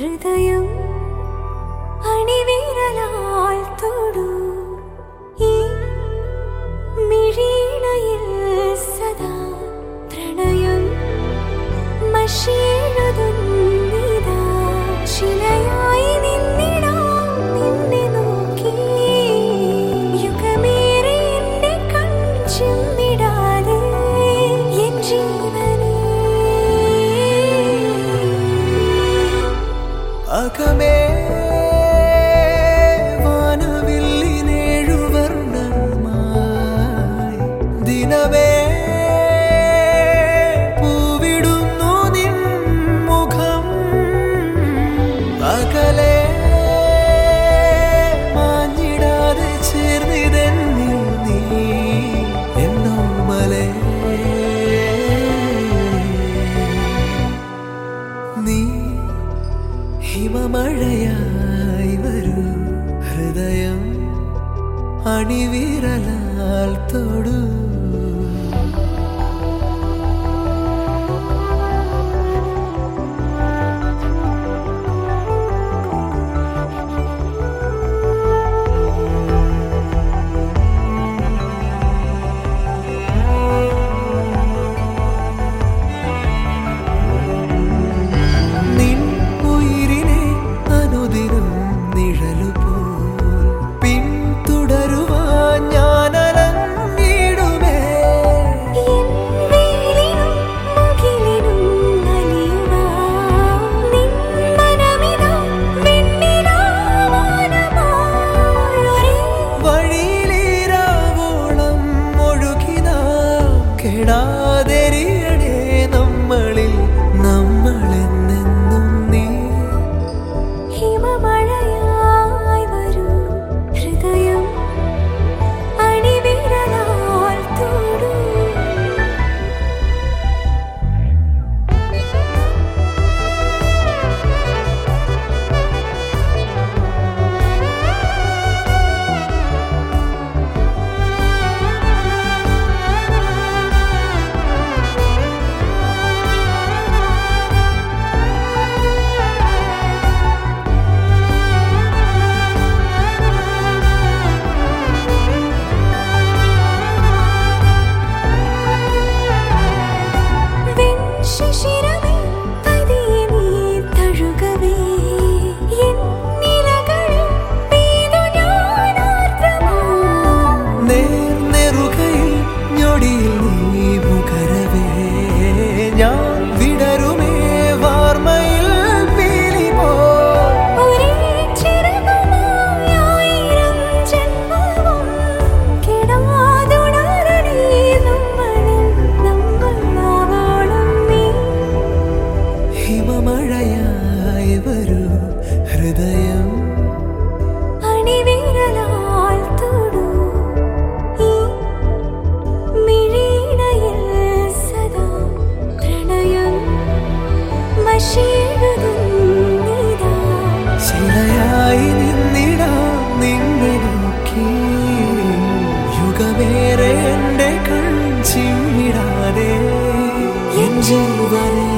值得拥。una vez. அணிவீரலால் தொடு. കെടാതെരിയട ഹിമമഴയായി വരൂ ഹൃദയം. ശിലയായി നിന്നിടാം നിന്നെ നോക്കി. യുഗമേറെ എന്റെ കൺ ചിമ്മിടാതെ. എൻ ജീവനേ